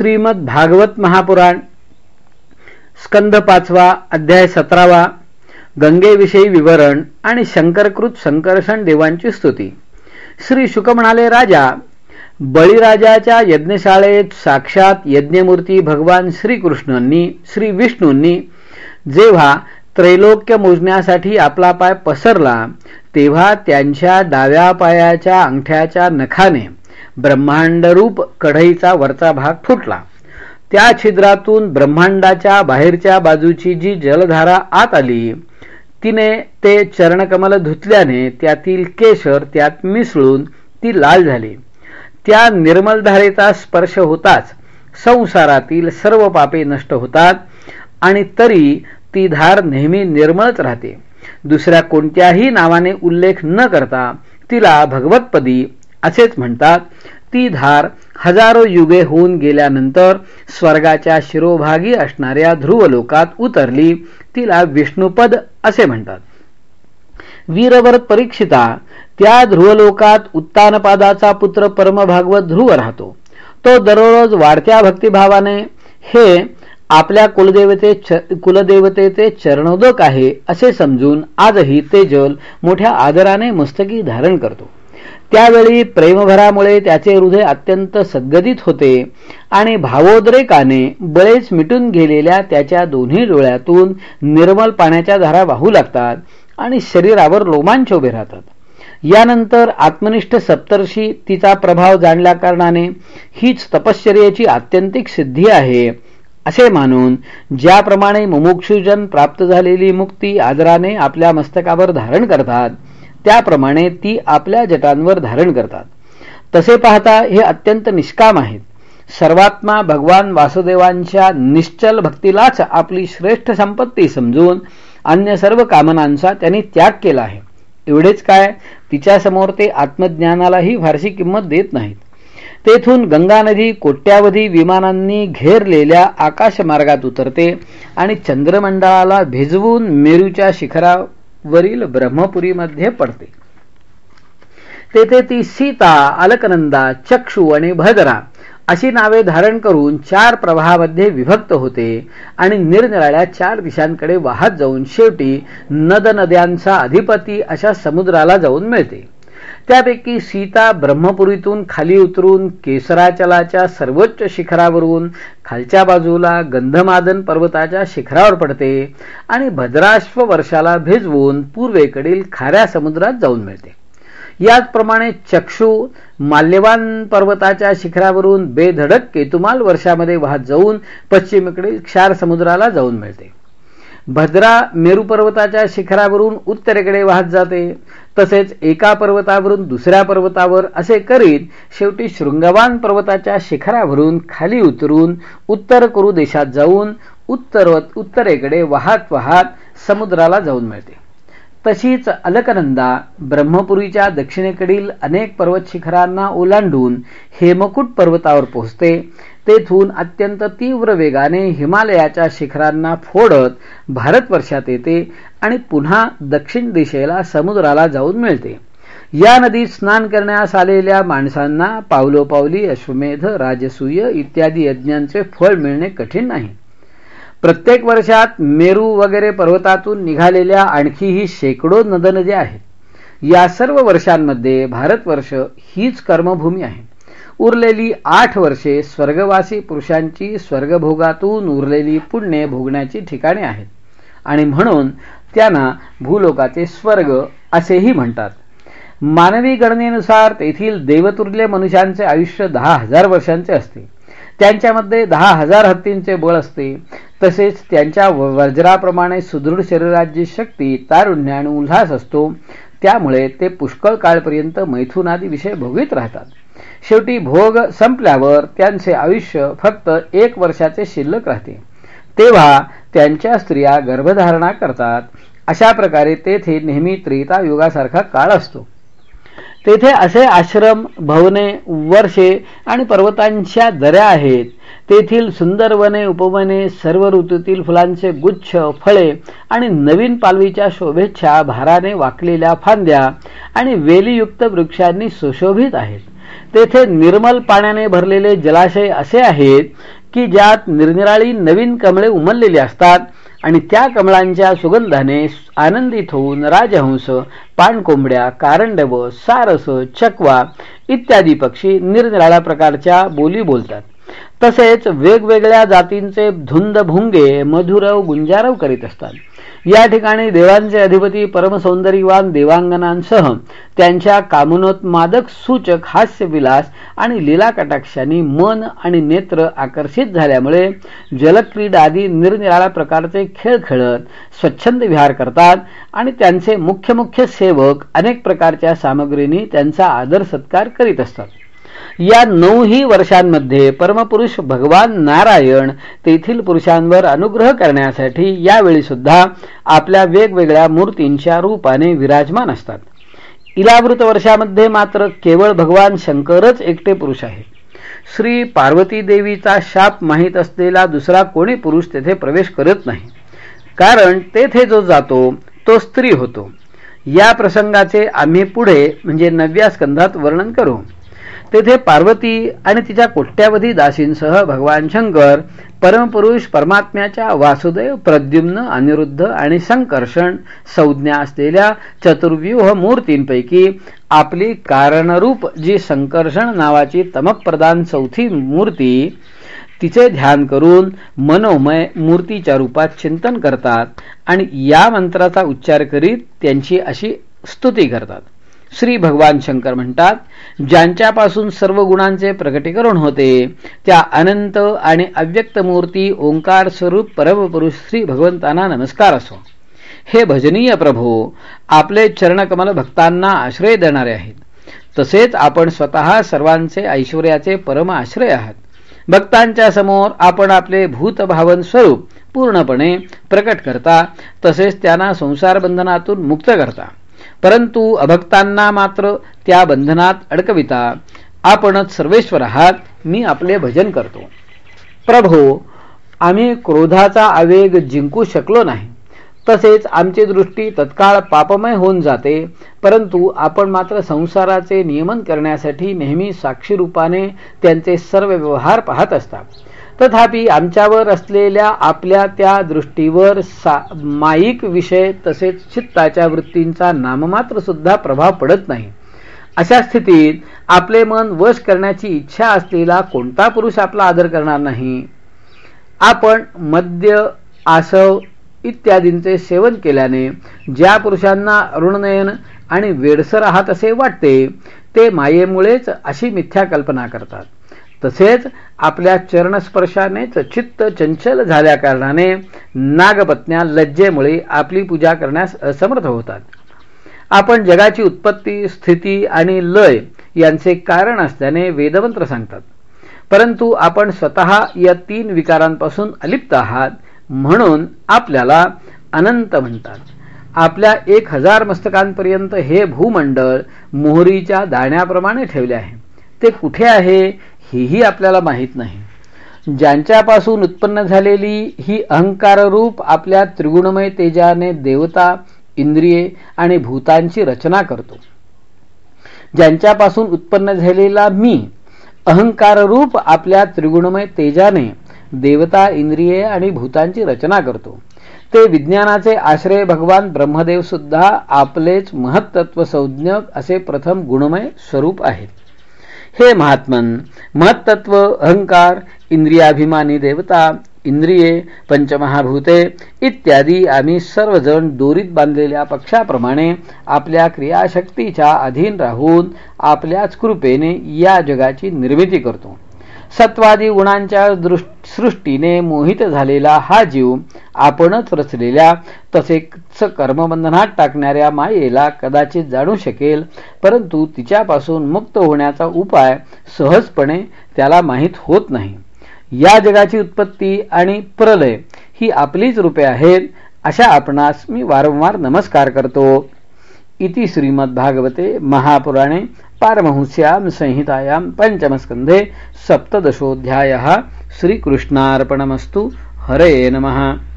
श्रीमद भागवत महापुराण स्कंद पाचवा अध्याय सतरावा गंगेविषयी विवरण आणि शंकरकृत संकर्षण देवांची स्तुती. श्री शुक म्हणाले राजा बळीराजाच्या यज्ञशाळेत साक्षात यज्ञमूर्ती भगवान श्रीकृष्णांनी श्री विष्णूंनी जेव्हा त्रैलोक्य मोजण्यासाठी आपला पाय पसरला तेव्हा त्यांच्या डाव्या पायाच्या अंगठ्याच्या नखाने ब्रह्मांडरूप कढईचा वरचा भाग फुटला. त्या छिद्रातून ब्रह्मांडाच्या बाहेरच्या बाजूची जी जलधारा आत आली तिने ते चरणकमल धुतल्याने त्यातील केशर त्यात मिसळून ती लाल झाली. त्या निर्मल धारेचा स्पर्श होताच संसारातील सर्व पापे नष्ट होतात आणि तरी ती धार नेहमी निर्मळच राहते. दुसऱ्या कोणत्याही नावाने उल्लेख न करता तिला भगवतपदी असेच म्हणतात ती धार हजारो युगे होऊन गेल्यानंतर स्वर्गाच्या शिरोभागी असणाऱ्या ध्रुवलोकात उतरली तिला विष्णुपद असे म्हणतात. वीरवर परीक्षिता त्या ध्रुवलोकात उत्तानपादाचा पुत्र परमभागवत ध्रुव राहतो. तो दररोज वाढत्या भक्तिभावाने हे आपल्या कुलदेवते कुलदेवतेचे चरणोदक आहे असे समजून आजही ते जल मोठ्या आदराने मस्तकी धारण करतो. त्यावेळी प्रेमभरामुळे त्याचे हृदय अत्यंत सद्गदित होते आणि भावोद्रेकाने बळेच मिटून गेलेल्या त्याच्या दोन्ही डोळ्यातून निर्मल पाण्याच्या धारा वाहू लागतात आणि शरीरावर रोमांच उभे राहतात. यानंतर आत्मनिष्ठ सप्तर्षी तिचा प्रभाव जाणल्या कारणाने हीच तपश्चर्याची आत्यंतिक सिद्धी आहे असे मानून ज्याप्रमाणे मुमुक्षुजन प्राप्त झालेली मुक्ती आदराने आपल्या मस्तकावर धारण करतात त्याप्रमाणे ती आपल्या जटांवर धारण करतात. तसे पाहता हे अत्यंत निष्काम आहेत. सर्वात्मा भगवान वासुदेवांच्या निश्चल भक्तीलाच आपली श्रेष्ठ संपत्ती समजून अन्य सर्व कामनांचा त्यांनी त्याग केला आहे. एवढेच काय तिच्यासमोर ते आत्मज्ञानालाही फारशी किंमत देत नाहीत. तेथून गंगा नदी कोट्यावधी विमानांनी घेरलेल्या आकाशमार्गात उतरते आणि चंद्रमंडळाला भिजवून मेरूच्या शिखरा वरील ब्रह्मपुरीमध्ये पडते. तेथे ती सीता अलकनंदा चक्षु आणि भद्रा अशी नावे धारण करून चार प्रवाहामध्ये विभक्त होते आणि निरनिराळ्या चार दिशांकडे वाहत जाऊन शेवटी नद नद्यांचा अधिपती अशा समुद्राला जाऊन मिळते. त्यापैकी सीता ब्रह्मपुरीतून खाली उतरून केसराचलाच्या सर्वोच्च शिखरावरून खालच्या बाजूला गंधमादन पर्वताच्या शिखरावर पडते आणि भद्राश्व वर्षाला भिजवून पूर्वेकडील खाऱ्या समुद्रात जाऊन मिळते. याचप्रमाणे चक्षु माल्यवान पर्वताच्या शिखरावरून बेधडक केतुमाल वर्षामध्ये वाहत जाऊन पश्चिमेकडील क्षार समुद्राला जाऊन मिळते. भद्रा मेरू पर्वताच्या शिखरावरून उत्तरेकडे वाहत जाते. तसेच एका पर्वतावरून दुसऱ्या पर्वतावर असे करीत शेवटी शृंगवान पर्वताच्या शिखरावरून खाली उतरून उत्तर कुरु देशात जाऊन उत्तर उत्तरेकडे वाहत वाहत समुद्राला जाऊन मिळते. तशीच अलकनंदा ब्रह्मपुरीच्या दक्षिणेकडील अनेक पर्वत शिखरांना ओलांडून हेमकूट पर्वतावर पोहोचते. तेथून अत्यंत तीव्र वेगाने हिमालयाच्या शिखरांना फोडत भारतवर्षात येते. आणि पुन्हा दक्षिण दिशेला समुद्राला जाऊन मिळते. या नदीत स्नान करण्यास आलेल्या माणसांना पावलोपावली अश्वमेध राजसूय इत्यादी यज्ञांचे फळ मिळणे कठीण नाही. प्रत्येक वर्षात मेरू वगैरे पर्वतातून निघालेल्या आणखीही शेकडो नदनद्या आहेत. या सर्व वर्षांमध्ये भारतवर्ष हीच कर्मभूमी आहे. उरलेली आठ वर्षे स्वर्गवासी पुरुषांची स्वर्गभोगातून उरलेली पुण्ये भोगण्याची ठिकाणे आहेत. आणि म्हणून त्यांना भूलोकाचे स्वर्ग असेही म्हणतात. मानवी गणनेनुसार तेथील देवतुर्ले मनुष्यांचे आयुष्य दहा हजार वर्षांचे असते. त्यांच्यामध्ये दहा हजार हत्तींचे बळ असते. तसेच त्यांच्या वज्राप्रमाणे सुदृढ शरीराची शक्ती तारुण्य आणि उल्हास असतो. त्यामुळे ते पुष्कळ काळपर्यंत मैथुनादी विषय भोगीत राहतात. शेवटी भोग संपल्यावर त्यांचे आयुष्य फक्त एक वर्षाचे शिल्लक राहते. तेव्हा त्यांच्या स्त्रिया गर्भधारणा करतात. अशा प्रकारे तेथे नेहमी त्रेता युगासारखा काळ असतो. तेथे असे आश्रम भवने वर्षे आणि पर्वतांच्या दऱ्या आहेत. तेथील सुंदर वने उपवने सर्व ऋतूतील फुलांचे गुच्छ फळे आणि नवीन पालवीच्या शोभेच्छा भाराने वाकलेल्या फांद्या आणि वेलीयुक्त वृक्षांनी सुशोभित आहेत. तेथे निर्मल पाण्याने भरलेले जलाशय असे आहेत की ज्यात निरनिराळी नवीन कमळे उमललेली असतात आणि त्या कमळांच्या सुगंधाने आनंदित होऊन राजहंस पाणकोंबड्या कारंडव सारस चकवा इत्यादी पक्षी निरनिराळ्या प्रकारच्या बोली बोलतात. तसेच वेगवेगळ्या जातींचे धुंद भुंगे मधुरव गुंजारव करीत असतात. या ठिकाणी देवांचे अधिपती परमसौंदर्यवान देवांगनांसह त्यांच्या कामनोत्मादक सूचक हास्यविलास आणि लीला कटाक्षांनी मन आणि नेत्र आकर्षित झाल्यामुळे जलक्रीडा आदी निरनिराळ्या प्रकारचे खेळ खेळत स्वच्छंद विहार करतात आणि त्यांचे मुख्य मुख्य सेवक अनेक प्रकारच्या सामग्रींनी त्यांचा आदर सत्कार करीत असतात. या नऊही वर्षांमध्ये परमपुरुष भगवान नारायण तेथील पुरुषांवर अनुग्रह करण्यासाठी यावेळी सुद्धा आपल्या वेगवेगळ्या मूर्तींच्या रूपाने विराजमान असतात. इलावृत वर्षामध्ये मात्र केवळ भगवान शंकरच एकटे पुरुष आहे श्री पार्वती देवीचा शाप माहीत असलेला दुसरा कोणी पुरुष तेथे प्रवेश करत नाही. कारण तेथे जो जातो तो स्त्री होतो. या प्रसंगाचे आम्ही पुढे म्हणजे नवव्या स्कंधात वर्णन करू. तेथे पार्वती आणि तिच्या कोट्यावधी दासींसह भगवान शंकर परमपुरुष परमात्म्याच्या वासुदेव प्रद्युम्न अनिरुद्ध आणि संकर्षण संज्ञा असलेल्या चतुर्व्यूह मूर्तींपैकी आपली कारणरूप जी संकर्षण नावाची तमप्रदान चौथी मूर्ती तिचे ध्यान करून मनोमय मूर्तीच्या रूपात चिंतन करतात आणि या मंत्राचा उच्चार करीत त्यांची अशी स्तुती करतात. श्री भगवान शंकर म्हणतात ज्यांच्यापासून सर्व गुणांचे प्रकटीकरण होते त्या अनंत आणि अव्यक्त मूर्ती ओंकार स्वरूप परमपुरुष श्री भगवंतांना नमस्कार असो. हे भजनीय प्रभो आपले चरणकमल भक्तांना आश्रय देणारे आहेत. तसेच आपण स्वतः सर्वांचे ऐश्वर्याचे परम आश्रय आहात. भक्तांच्या समोर आपण आपले भूतभावन स्वरूप पूर्णपणे प्रकट करता तसेच त्यांना संसार बंधनातून मुक्त करता. परंतु अभक्तांना मात्र त्या बंधनात अडकविता. आपणच सर्वेश्वर आहात मी आपले भजन करतो. प्रभो आम्ही क्रोधाचा आवेग जिंकू शकलो नाही. तसेच आमची दृष्टी तत्काळ पापमय होऊन जाते परंतु आपण मात्र संसाराचे नियमन करण्यासाठी नेहमी साक्षी रूपाने त्यांचे सर्व व्यवहार पाहत असतात तथापि आमच्यावर असलेल्या आपल्या त्या दृष्टीवर माईक विषय तसेच चित्ताच्या वृत्तींचा नाममात्र सुद्धा प्रभाव पडत नाही. अशा स्थितीत आपले मन वश करण्याची इच्छा असलेला कोणता पुरुष आपला आदर करणार नाही? आपण मद्य आसव इत्यादींचे सेवन केल्याने ज्या पुरुषांना अरुणनयन आणि वेडसर आहात असे वाटते ते मायेमुळेच अशी मिथ्या कल्पना करतात. तसेच आपल्या चरणस्पर्शानेच चित्त चंचल झाल्या कारणाने नागपत्न्या लज्जेमुळे आपली पूजा करण्यास असमर्थ होतात. आपण जगाची उत्पत्ती स्थिती आणि लय यांचे कारण असल्याने वेदमंत्र सांगतात. परंतु आपण स्वतः या तीन विकारांपासून अलिप्त आहात म्हणून आपल्याला अनंत म्हणतात. आपल्या एक हजार मस्तकांपर्यंत हे भूमंडळ मोहरीच्या दाण्याप्रमाणे ठेवले आहे. ते कुठे आहे? हेही आपल्याला माहीत नाही. ज्यांच्यापासून उत्पन्न झालेली ही अहंकाररूप आपल्या त्रिगुणमय तेजाने देवता इंद्रिये आणि भूतांची रचना करतो. ज्यांच्यापासून उत्पन्न झालेला मी अहंकाररूप आपल्या त्रिगुणमय तेजाने देवता इंद्रिये आणि भूतांची रचना करतो. ते विज्ञानाचे आश्रय भगवान ब्रह्मदेव सुद्धा आपलेच महत्त्व संज्ञक असे प्रथम गुणमय स्वरूप आहेत. हे महात्मन महत्त्व अहंकार इंद्रियाभिमानी देवता इंद्रिये पंचमहाभूते इत्यादी आम्ही सर्वजण दोरीत बांधलेल्या पक्षाप्रमाणे आपल्या क्रियाशक्तीच्या अधीन राहून आपल्याच कृपेने या जगाची निर्मिती करतो. सत्वादी गुणांच्या सृष्टीने मोहित झालेला हा जीव आपणच रचलेल्या तसेच कर्मबंधनात टाकणाऱ्या मायेला कदाचित जाणू शकेल परंतु तिच्यापासून मुक्त होण्याचा उपाय सहजपणे त्याला माहीत होत नाही. या जगाची उत्पत्ती आणि प्रलय ही आपलीच रूपे आहेत अशा आपणास मी वारंवार नमस्कार करतो. इति श्रीमद्भागवते महापुराणे पारमहंस्यां संहितायां पञ्चमस्कन्धे सप्तदशोऽध्यायः श्रीकृष्णार्पणमस्तु। हरे नमः।